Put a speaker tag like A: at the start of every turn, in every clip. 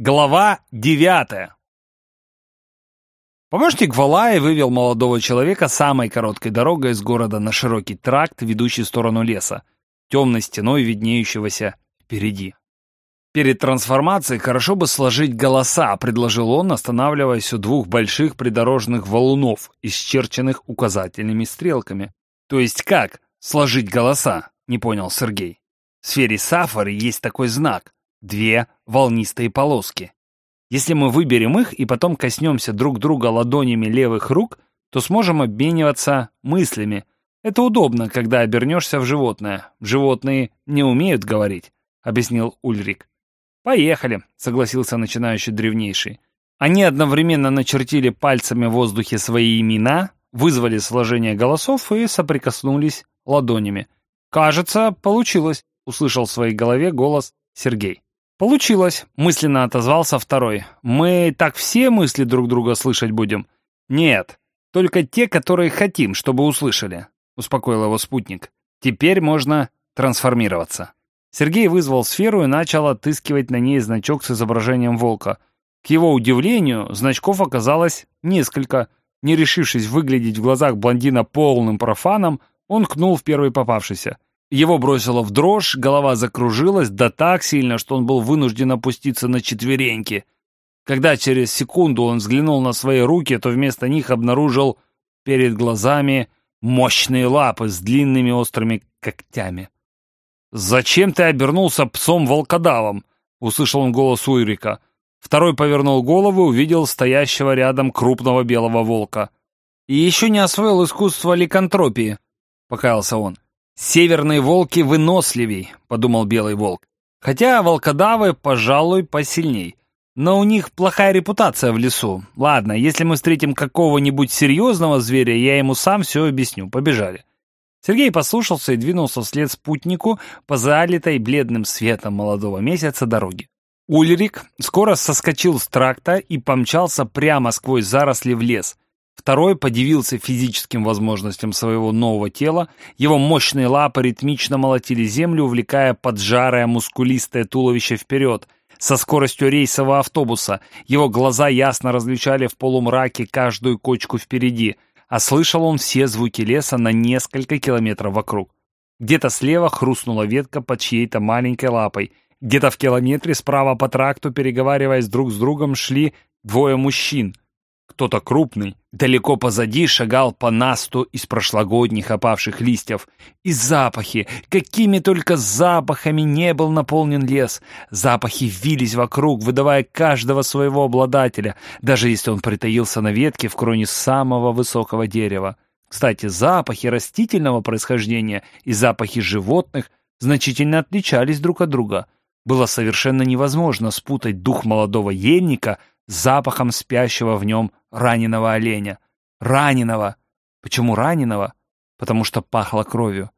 A: Глава девятая. Помощник Валаи вывел молодого человека самой короткой дорогой из города на широкий тракт, ведущий в сторону леса, темной стеной, виднеющегося впереди. Перед трансформацией хорошо бы сложить голоса, предложил он, останавливаясь у двух больших придорожных валунов, исчерченных указательными стрелками. То есть как сложить голоса? Не понял Сергей. В сфере сафары есть такой знак две волнистые полоски. Если мы выберем их и потом коснемся друг друга ладонями левых рук, то сможем обмениваться мыслями. Это удобно, когда обернешься в животное. Животные не умеют говорить, объяснил Ульрик. Поехали, согласился начинающий древнейший. Они одновременно начертили пальцами в воздухе свои имена, вызвали сложение голосов и соприкоснулись ладонями. «Кажется, получилось», — услышал в своей голове голос Сергей. «Получилось», — мысленно отозвался второй. «Мы так все мысли друг друга слышать будем?» «Нет, только те, которые хотим, чтобы услышали», — успокоил его спутник. «Теперь можно трансформироваться». Сергей вызвал сферу и начал отыскивать на ней значок с изображением волка. К его удивлению, значков оказалось несколько. Не решившись выглядеть в глазах блондина полным профаном, он кнул в первый попавшийся — его бросило в дрожь, голова закружилась, да так сильно, что он был вынужден опуститься на четвереньки. Когда через секунду он взглянул на свои руки, то вместо них обнаружил перед глазами мощные лапы с длинными острыми когтями. «Зачем ты обернулся псом-волкодавом?» — услышал он голос Уйрика. Второй повернул голову и увидел стоящего рядом крупного белого волка. «И еще не освоил искусство ликантропии», — покаялся он. «Северные волки выносливей», — подумал белый волк. «Хотя волкодавы, пожалуй, посильней. Но у них плохая репутация в лесу. Ладно, если мы встретим какого-нибудь серьезного зверя, я ему сам все объясню. Побежали». Сергей послушался и двинулся вслед спутнику по залитой бледным светом молодого месяца дороге. Ульрик скоро соскочил с тракта и помчался прямо сквозь заросли в лес — Второй подивился физическим возможностям своего нового тела, его мощные лапы ритмично молотили землю, увлекая поджарое мускулистое туловище вперед, со скоростью рейсового автобуса. Его глаза ясно различали в полумраке каждую кочку впереди, а слышал он все звуки леса на несколько километров вокруг. Где-то слева хрустнула ветка под чьей-то маленькой лапой, где-то в километре справа по тракту, переговариваясь друг с другом, шли двое мужчин — кто-то крупный, далеко позади шагал по насту из прошлогодних опавших листьев. И запахи, какими только запахами не был наполнен лес. Запахи вились вокруг, выдавая каждого своего обладателя, даже если он притаился на ветке в кроне самого высокого дерева. Кстати, запахи растительного происхождения и запахи животных значительно отличались друг от друга. Было совершенно невозможно спутать дух молодого ельника запахом спящего в нем раненого оленя. Раненого! Почему раненого? Потому что пахло кровью.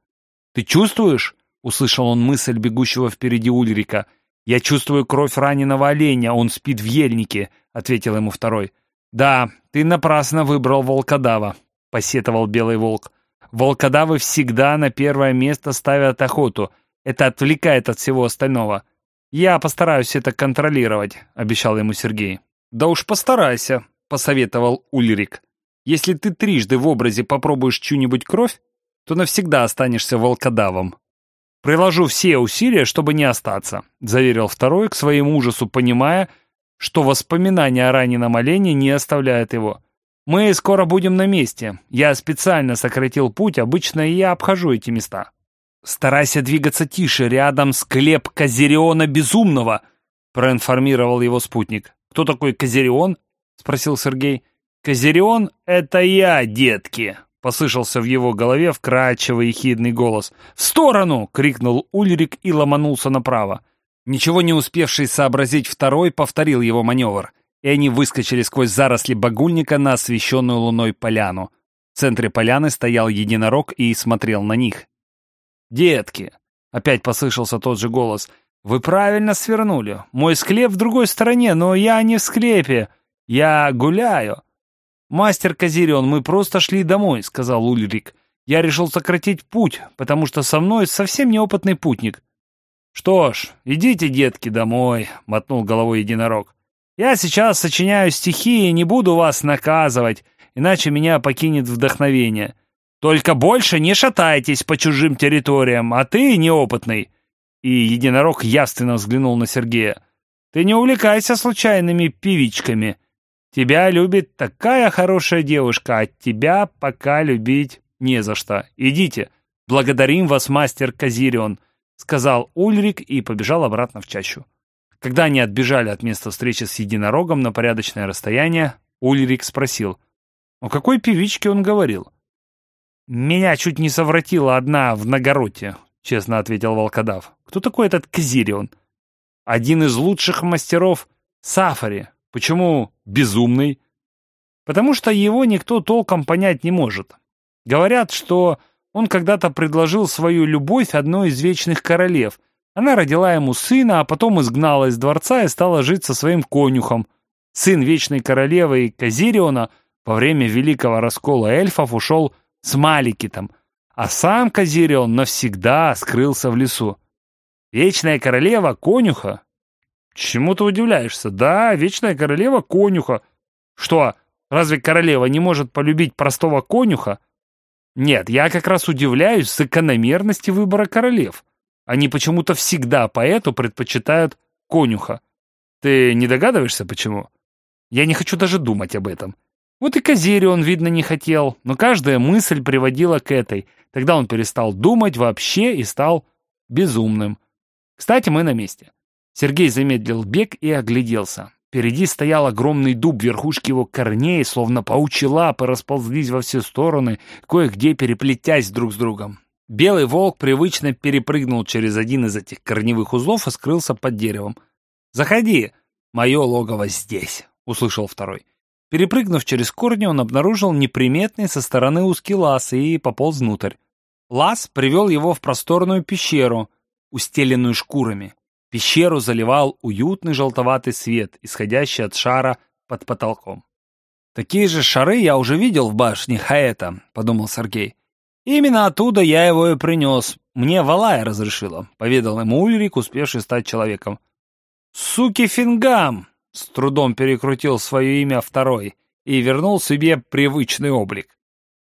A: «Ты чувствуешь?» — услышал он мысль бегущего впереди Ульрика. «Я чувствую кровь раненого оленя, он спит в ельнике», — ответил ему второй. «Да, ты напрасно выбрал волкодава», — посетовал белый волк. «Волкодавы всегда на первое место ставят охоту. Это отвлекает от всего остального. Я постараюсь это контролировать», — обещал ему Сергей. «Да уж постарайся», — посоветовал Ульрик. «Если ты трижды в образе попробуешь чью-нибудь кровь, то навсегда останешься волкодавом». «Приложу все усилия, чтобы не остаться», — заверил второй, к своему ужасу понимая, что воспоминания о раненом олене не оставляют его. «Мы скоро будем на месте. Я специально сократил путь, обычно я обхожу эти места». «Старайся двигаться тише, рядом склеп Козериона Безумного», — проинформировал его спутник. «Кто такой Козерион?» — спросил Сергей. «Козерион — это я, детки!» — послышался в его голове вкрадчивый и хидный голос. «В сторону!» — крикнул Ульрик и ломанулся направо. Ничего не успевший сообразить второй повторил его маневр, и они выскочили сквозь заросли багульника на освещенную луной поляну. В центре поляны стоял единорог и смотрел на них. «Детки!» — опять послышался тот же голос. «Вы правильно свернули. Мой склеп в другой стороне, но я не в склепе. Я гуляю». «Мастер Козирион, мы просто шли домой», — сказал Ульрик. «Я решил сократить путь, потому что со мной совсем неопытный путник». «Что ж, идите, детки, домой», — мотнул головой единорог. «Я сейчас сочиняю стихи и не буду вас наказывать, иначе меня покинет вдохновение. Только больше не шатайтесь по чужим территориям, а ты неопытный». И единорог явственно взглянул на Сергея. «Ты не увлекайся случайными певичками. Тебя любит такая хорошая девушка, а тебя пока любить не за что. Идите. Благодарим вас, мастер Казирион» сказал Ульрик и побежал обратно в чащу. Когда они отбежали от места встречи с единорогом на порядочное расстояние, Ульрик спросил, о какой певичке он говорил. «Меня чуть не совратила одна в Нагороте», — честно ответил волкодав. «Кто такой этот Казирион?» «Один из лучших мастеров Сафари. Почему безумный?» «Потому что его никто толком понять не может. Говорят, что он когда-то предложил свою любовь одной из вечных королев. Она родила ему сына, а потом изгнала из дворца и стала жить со своим конюхом. Сын вечной королевы Казириона во время великого раскола эльфов ушел с Маликитом, а сам Казирион навсегда скрылся в лесу. Вечная королева конюха? Чему ты удивляешься? Да, вечная королева конюха. Что, разве королева не может полюбить простого конюха? Нет, я как раз удивляюсь закономерности выбора королев. Они почему-то всегда поэту предпочитают конюха. Ты не догадываешься, почему? Я не хочу даже думать об этом. Вот и Казири он, видно, не хотел, но каждая мысль приводила к этой. Тогда он перестал думать вообще и стал безумным. Кстати, мы на месте. Сергей замедлил бег и огляделся. Впереди стоял огромный дуб, верхушки его корней, словно паучьи лапы, расползлись во все стороны, кое-где переплетясь друг с другом. Белый волк привычно перепрыгнул через один из этих корневых узлов и скрылся под деревом. «Заходи! Мое логово здесь!» — услышал второй. Перепрыгнув через корни, он обнаружил неприметный со стороны узкий лаз и пополз внутрь. Лаз привел его в просторную пещеру, устеленную шкурами. Пещеру заливал уютный желтоватый свет, исходящий от шара под потолком. «Такие же шары я уже видел в башне Хаэта», — подумал Сергей. «Именно оттуда я его и принес. Мне Валая разрешила», — поведал ему Ульрик, успевший стать человеком. «Суки Фингам!» — с трудом перекрутил свое имя второй и вернул себе привычный облик.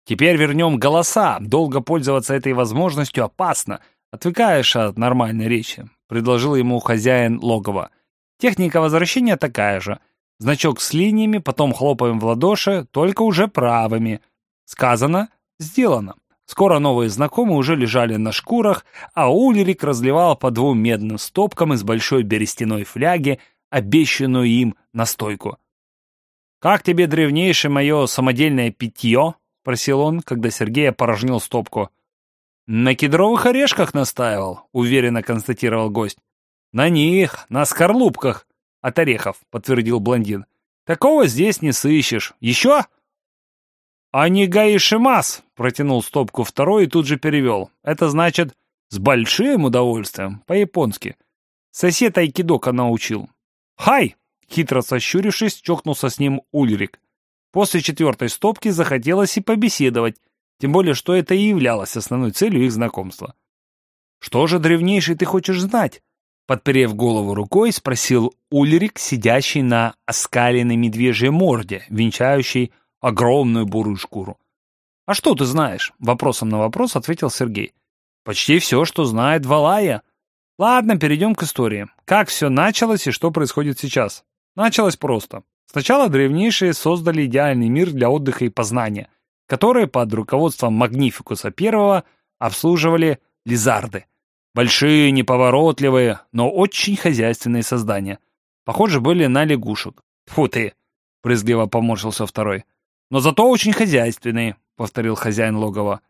A: «Теперь вернем голоса. Долго пользоваться этой возможностью опасно. Отвыкаешь от нормальной речи. — предложил ему хозяин логова. «Техника возвращения такая же. Значок с линиями, потом хлопаем в ладоши, только уже правыми. Сказано, сделано». Скоро новые знакомые уже лежали на шкурах, а Ульрик разливал по двум медным стопкам из большой берестяной фляги, обещанную им настойку. «Как тебе, древнейшее мое самодельное питье?» — спросил он, когда Сергей опорожнил стопку. «На кедровых орешках настаивал», — уверенно констатировал гость. «На них, на скорлупках от орехов», — подтвердил блондин. «Такого здесь не сыщешь. Еще?» «А не гаишимас», — протянул стопку второй и тут же перевел. «Это значит «с большим удовольствием», по-японски. Сосед айкидока научил. «Хай!» — хитро сощурившись, чокнулся с ним Ульрик. После четвертой стопки захотелось и побеседовать, тем более, что это и являлось основной целью их знакомства. «Что же, древнейший, ты хочешь знать?» Подперев голову рукой, спросил Ульрик, сидящий на оскаленной медвежьей морде, венчающей огромную бурую шкуру. «А что ты знаешь?» — вопросом на вопрос ответил Сергей. «Почти все, что знает Валая. Ладно, перейдем к истории. Как все началось и что происходит сейчас? Началось просто. Сначала древнейшие создали идеальный мир для отдыха и познания которые под руководством Магнификуса I обслуживали лизарды. Большие, неповоротливые, но очень хозяйственные создания. Похоже, были на лягушек. Фу ты! Брызгливо поморщился второй. Но зато очень хозяйственные, повторил хозяин логова.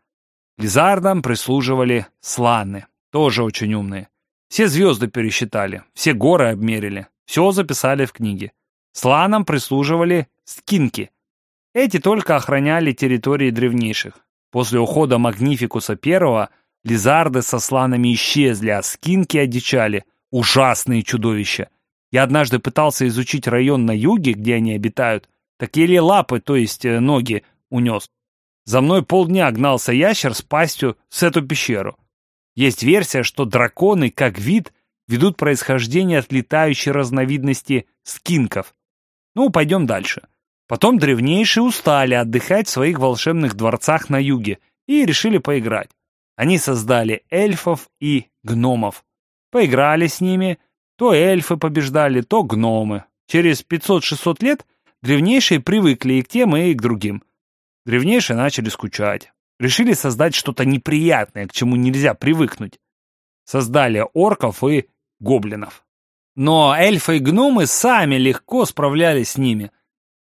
A: Лизардам прислуживали сланы, тоже очень умные. Все звезды пересчитали, все горы обмерили, все записали в книге. Сланам прислуживали скинки, эти только охраняли территории древнейших. После ухода Магнификуса I лизарды со сланами исчезли, а скинки одичали. Ужасные чудовища. Я однажды пытался изучить район на юге, где они обитают, так еле лапы, то есть э, ноги, унес. За мной полдня гнался ящер с пастью с эту пещеру. Есть версия, что драконы, как вид, ведут происхождение от летающей разновидности скинков. Ну, пойдем дальше. Потом древнейшие устали отдыхать в своих волшебных дворцах на юге и решили поиграть. Они создали эльфов и гномов. Поиграли с ними, то эльфы побеждали, то гномы. Через 500-600 лет древнейшие привыкли и к тем, и к другим. Древнейшие начали скучать. Решили создать что-то неприятное, к чему нельзя привыкнуть. Создали орков и гоблинов. Но эльфы и гномы сами легко справлялись с ними.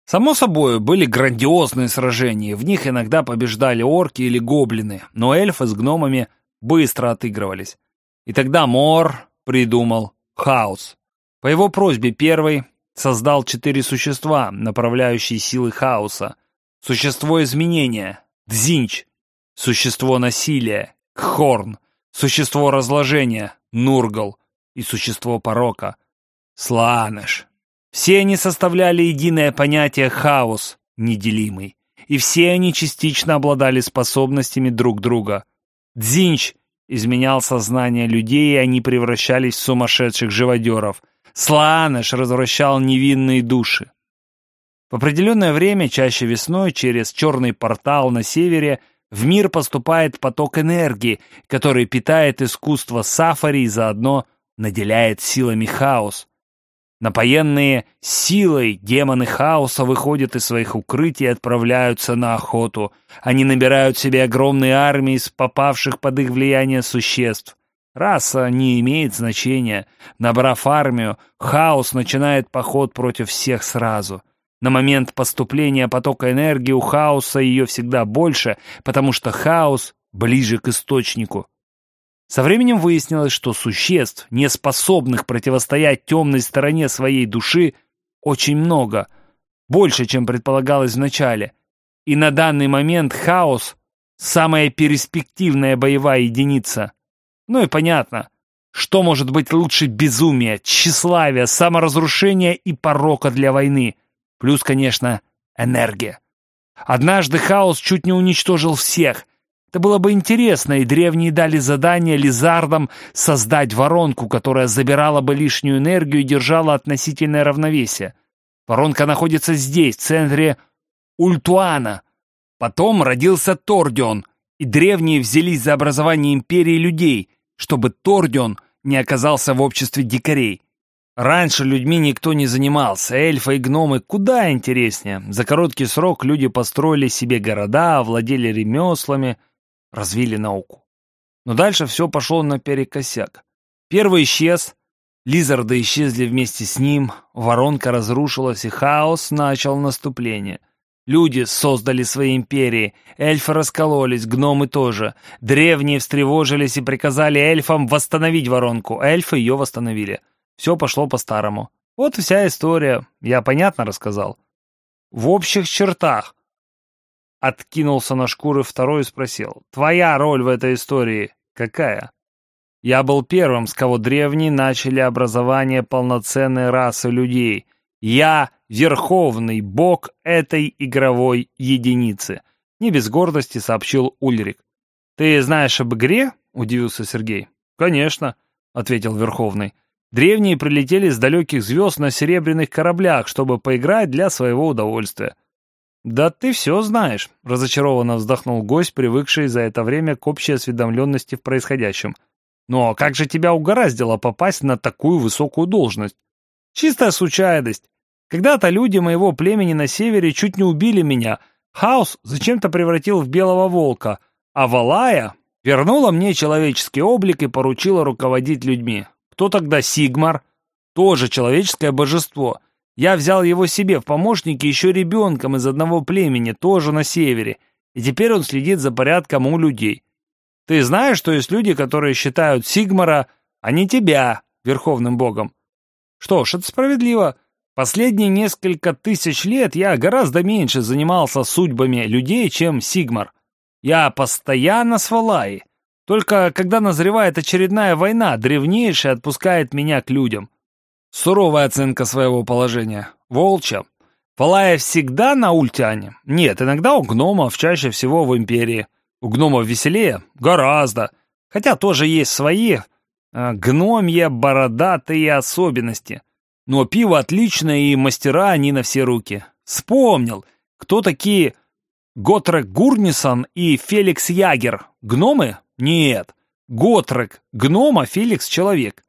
A: Само собой, были грандиозные сражения, в них иногда побеждали орки или гоблины, но эльфы с гномами быстро отыгрывались. И тогда Мор придумал хаос. По его просьбе первый создал четыре существа, направляющие силы хаоса. Существо изменения – Дзинч, существо насилия – Кхорн, существо разложения – Нургал и существо порока – Слааныш. Все они составляли единое понятие «хаос», неделимый, и все они частично обладали способностями друг друга. Дзинч изменял сознание людей, и они превращались в сумасшедших живодеров. Слааныш развращал невинные души. В определенное время, чаще весной, через черный портал на севере, в мир поступает поток энергии, который питает искусство Сафари и заодно наделяет силами хаос. Напоенные силой демоны хаоса выходят из своих укрытий и отправляются на охоту. Они набирают себе огромные армии из попавших под их влияние существ. Раса не имеет значения. Набрав армию, хаос начинает поход против всех сразу. На момент поступления потока энергии у хаоса ее всегда больше, потому что хаос ближе к источнику. Со временем выяснилось, что существ, не способных противостоять темной стороне своей души, очень много, больше, чем предполагалось вначале. И на данный момент хаос — самая перспективная боевая единица. Ну и понятно, что может быть лучше безумия, тщеславия, саморазрушения и порока для войны. Плюс, конечно, энергия. Однажды хаос чуть не уничтожил всех — это было бы интересно, и древние дали задание лизардам создать воронку, которая забирала бы лишнюю энергию и держала относительное равновесие. Воронка находится здесь, в центре Ультуана. Потом родился Тордион, и древние взялись за образование империи людей, чтобы Тордион не оказался в обществе дикарей. Раньше людьми никто не занимался, эльфы и гномы куда интереснее. За короткий срок люди построили себе города, овладели ремеслами – развили науку. Но дальше все пошло наперекосяк. Первый исчез, лизарды исчезли вместе с ним, воронка разрушилась, и хаос начал наступление. Люди создали свои империи, эльфы раскололись, гномы тоже. Древние встревожились и приказали эльфам восстановить воронку. Эльфы ее восстановили. Все пошло по-старому. Вот вся история. Я понятно рассказал? В общих чертах. Откинулся на шкуры второй и спросил. «Твоя роль в этой истории какая?» «Я был первым, с кого древние начали образование полноценной расы людей. Я — верховный бог этой игровой единицы», — не без гордости сообщил Ульрик. «Ты знаешь об игре?» — удивился Сергей. «Конечно», — ответил Верховный. «Древние прилетели с далеких звезд на серебряных кораблях, чтобы поиграть для своего удовольствия. «Да ты все знаешь», — разочарованно вздохнул гость, привыкший за это время к общей осведомленности в происходящем. «Но как же тебя угораздило попасть на такую высокую должность?» «Чистая случайность. Когда-то люди моего племени на севере чуть не убили меня. Хаос зачем-то превратил в белого волка, а Валая вернула мне человеческий облик и поручила руководить людьми. Кто тогда Сигмар? Тоже человеческое божество». Я взял его себе в помощники еще ребенком из одного племени, тоже на севере, и теперь он следит за порядком у людей. Ты знаешь, что есть люди, которые считают Сигмара, а не тебя, верховным богом? Что ж, это справедливо. Последние несколько тысяч лет я гораздо меньше занимался судьбами людей, чем Сигмар. Я постоянно с Валаи. Только когда назревает очередная война, древнейший отпускает меня к людям. Суровая оценка своего положения. Волча. Палая всегда на ультяне? Нет, иногда у гномов, чаще всего в империи. У гномов веселее? Гораздо. Хотя тоже есть свои. А, гномья, бородатые особенности. Но пиво отличное и мастера они на все руки. Вспомнил, кто такие Готрек Гурнисон и Феликс Ягер. Гномы? Нет. Готрек — гном, а Феликс — человек.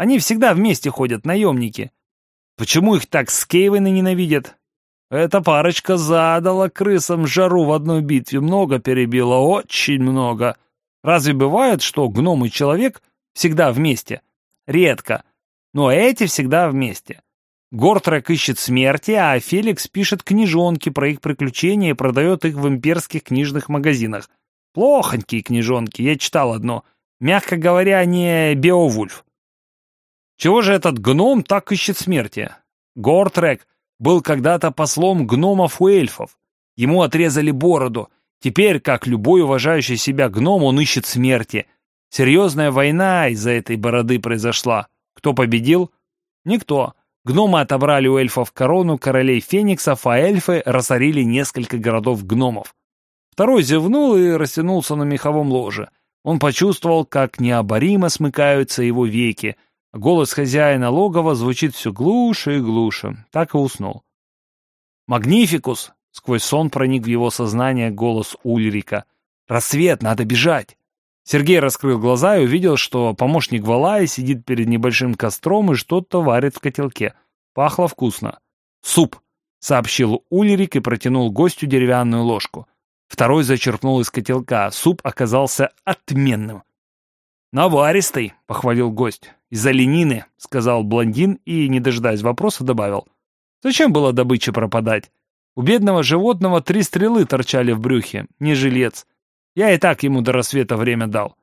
A: Они всегда вместе ходят, наемники. Почему их так скейвены ненавидят? Эта парочка задала крысам жару в одной битве, много перебила, очень много. Разве бывает, что гном и человек всегда вместе? Редко. Но эти всегда вместе. Гортрек ищет смерти, а Феликс пишет книжонки про их приключения и продает их в имперских книжных магазинах. Плохонькие книжонки, я читал одно. Мягко говоря, не Беовульф. Чего же этот гном так ищет смерти? Гортрек был когда-то послом гномов у эльфов. Ему отрезали бороду. Теперь, как любой уважающий себя гном, он ищет смерти. Серьезная война из-за этой бороды произошла. Кто победил? Никто. Гномы отобрали у эльфов корону королей фениксов, а эльфы разорили несколько городов гномов. Второй зевнул и растянулся на меховом ложе. Он почувствовал, как необоримо смыкаются его веки — Голос хозяина логова звучит все глуше и глуше. Так и уснул. «Магнификус!» — сквозь сон проник в его сознание голос Ульрика. «Рассвет, надо бежать!» Сергей раскрыл глаза и увидел, что помощник Валая сидит перед небольшим костром и что-то варит в котелке. Пахло вкусно. «Суп!» — сообщил Ульрик и протянул гостю деревянную ложку. Второй зачерпнул из котелка. Суп оказался отменным. «Наваристый!» — похвалил гость. «Из оленины», — сказал блондин и, не дожидаясь вопроса, добавил. «Зачем было добыче пропадать? У бедного животного три стрелы торчали в брюхе, не жилец. Я и так ему до рассвета время дал».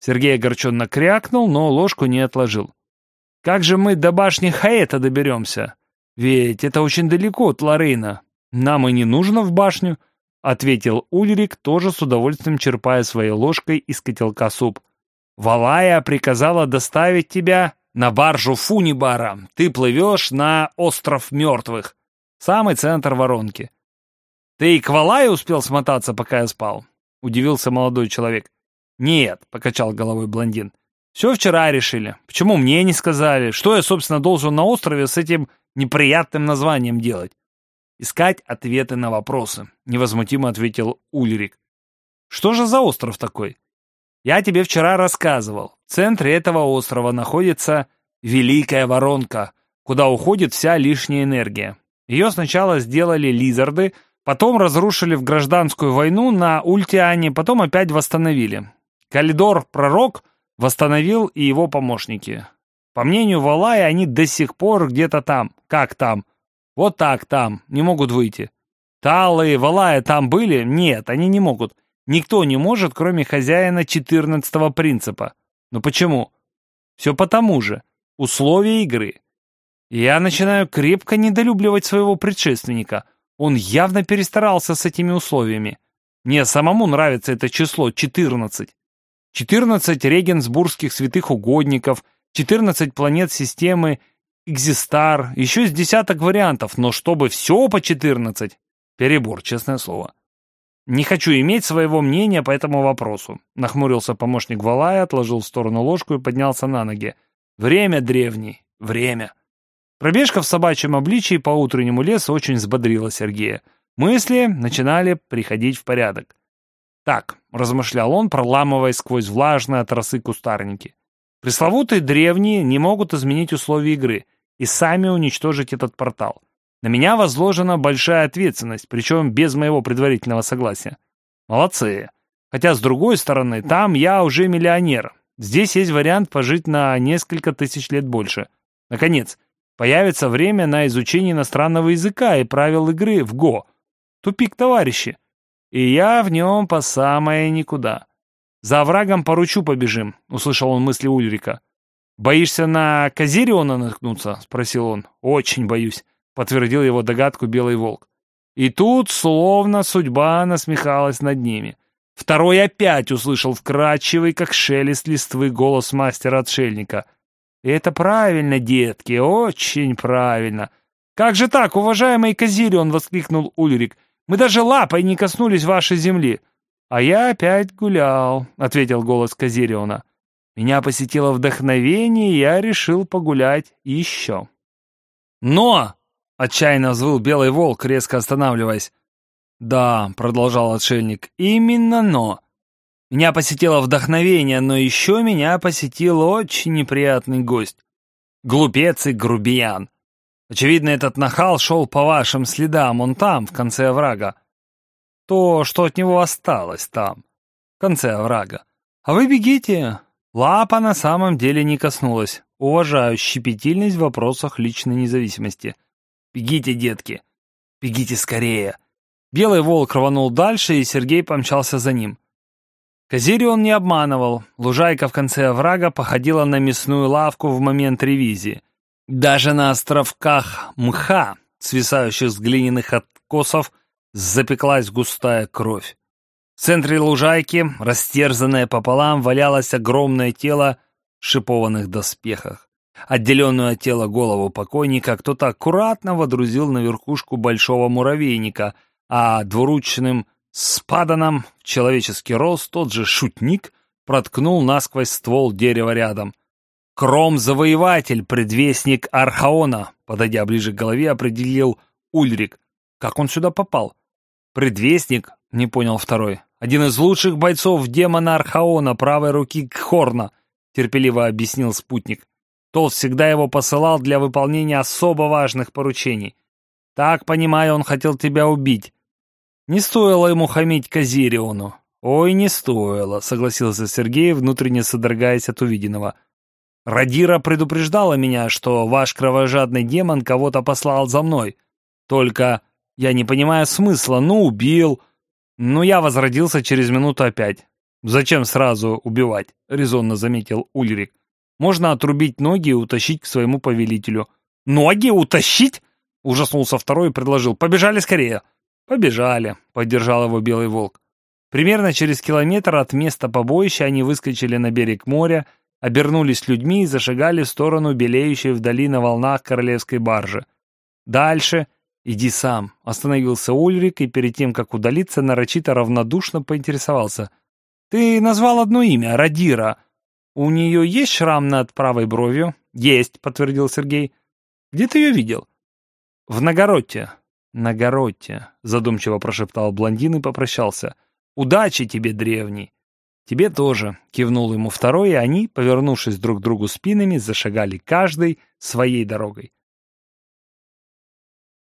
A: Сергей огорченно крякнул, но ложку не отложил. «Как же мы до башни Хаэта доберемся? Ведь это очень далеко от Лорейна. Нам и не нужно в башню», — ответил Ульрик, тоже с удовольствием черпая своей ложкой из котелка суп. Валая приказала доставить тебя на баржу Фунибара. Ты плывешь на остров мертвых, самый центр воронки. Ты и к Валае успел смотаться, пока я спал? Удивился молодой человек. Нет, покачал головой блондин. Все вчера решили. Почему мне не сказали? Что я, собственно, должен на острове с этим неприятным названием делать? Искать ответы на вопросы, невозмутимо ответил Ульрик. Что же за остров такой? Я тебе вчера рассказывал. В центре этого острова находится Великая Воронка, куда уходит вся лишняя энергия. Ее сначала сделали лизарды, потом разрушили в гражданскую войну на Ультиане, потом опять восстановили. Калидор Пророк восстановил и его помощники. По мнению Валая, они до сих пор где-то там. Как там? Вот так там. Не могут выйти. Талы и Валая там были? Нет, они не могут. Никто не может, кроме хозяина четырнадцатого принципа. Но почему? Все потому же. Условия игры. Я начинаю крепко недолюбливать своего предшественника. Он явно перестарался с этими условиями. Мне самому нравится это число 14. 14 регенсбургских святых угодников, 14 планет системы Экзистар, еще с десяток вариантов, но чтобы все по 14, перебор, честное слово. «Не хочу иметь своего мнения по этому вопросу», — нахмурился помощник Валая, отложил в сторону ложку и поднялся на ноги. «Время, древний, время». Пробежка в собачьем обличии по утреннему лесу очень взбодрила Сергея. Мысли начинали приходить в порядок. «Так», — размышлял он, проламывая сквозь влажные от кустарники. «Пресловутые древние не могут изменить условия игры и сами уничтожить этот портал. На меня возложена большая ответственность, причем без моего предварительного согласия. Молодцы. Хотя, с другой стороны, там я уже миллионер. Здесь есть вариант пожить на несколько тысяч лет больше. Наконец, появится время на изучение иностранного языка и правил игры в ГО. Тупик, товарищи. И я в нем по самое никуда. За оврагом по ручу побежим, услышал он мысли Ульрика. Боишься на Казириона наткнуться? Спросил он. Очень боюсь подтвердил его догадку Белый Волк. И тут словно судьба насмехалась над ними. Второй опять услышал вкрадчивый, как шелест листвы, голос мастера-отшельника. Это правильно, детки, очень правильно. «Как же так, уважаемый Казирион!» — воскликнул Ульрик. «Мы даже лапой не коснулись вашей земли». «А я опять гулял», — ответил голос Казириона. Меня посетило вдохновение, и я решил погулять еще. «Но!» — отчаянно взвыл белый волк, резко останавливаясь. «Да», — продолжал отшельник, — «именно но. Меня посетило вдохновение, но еще меня посетил очень неприятный гость. Глупец и грубиян. Очевидно, этот нахал шел по вашим следам, он там, в конце оврага. То, что от него осталось там, в конце оврага. А вы бегите. Лапа на самом деле не коснулась. Уважаю щепетильность в вопросах личной независимости. Бегите, детки. Бегите скорее. Белый волк рванул дальше, и Сергей помчался за ним. Казири он не обманывал. Лужайка в конце оврага походила на мясную лавку в момент ревизии. Даже на островках мха, свисающих с глиняных откосов, запеклась густая кровь. В центре лужайки, растерзанное пополам, валялось огромное тело в шипованных доспехах. Отделенную от тела голову покойника кто-то аккуратно водрузил на верхушку большого муравейника, а двуручным спаданом в человеческий рост тот же шутник проткнул насквозь ствол дерева рядом — Кром-завоеватель, предвестник Архаона, подойдя ближе к голове, определил Ульрик. Как он сюда попал? Предвестник, не понял второй. Один из лучших бойцов демона Архаона, правой руки Кхорна, терпеливо объяснил спутник. Тот всегда его посылал для выполнения особо важных поручений. Так, понимаю, он хотел тебя убить. Не стоило ему хамить Казириону. Ой, не стоило, согласился Сергей, внутренне содрогаясь от увиденного. Радира предупреждала меня, что ваш кровожадный демон кого-то послал за мной. Только я не понимаю смысла. Ну, убил. Ну, я возродился через минуту опять. Зачем сразу убивать? Резонно заметил Ульрик. Можно отрубить ноги и утащить к своему повелителю. Ноги утащить? Ужаснулся второй и предложил. Побежали скорее. Побежали, поддержал его белый волк. Примерно через километр от места побоища они выскочили на берег моря, обернулись людьми и зашагали в сторону белеющей вдали на волнах королевской баржи. «Дальше иди сам», — остановился Ульрик и перед тем, как удалиться, нарочито равнодушно поинтересовался. «Ты назвал одно имя, Радира. У нее есть шрам над правой бровью?» «Есть», — подтвердил Сергей. «Где ты ее видел?» «В Нагородте». «Нагородте», — задумчиво прошептал блондин и попрощался. «Удачи тебе, древний!» «Тебе тоже», — кивнул ему второй, и они, повернувшись друг к другу спинами, зашагали каждый своей дорогой.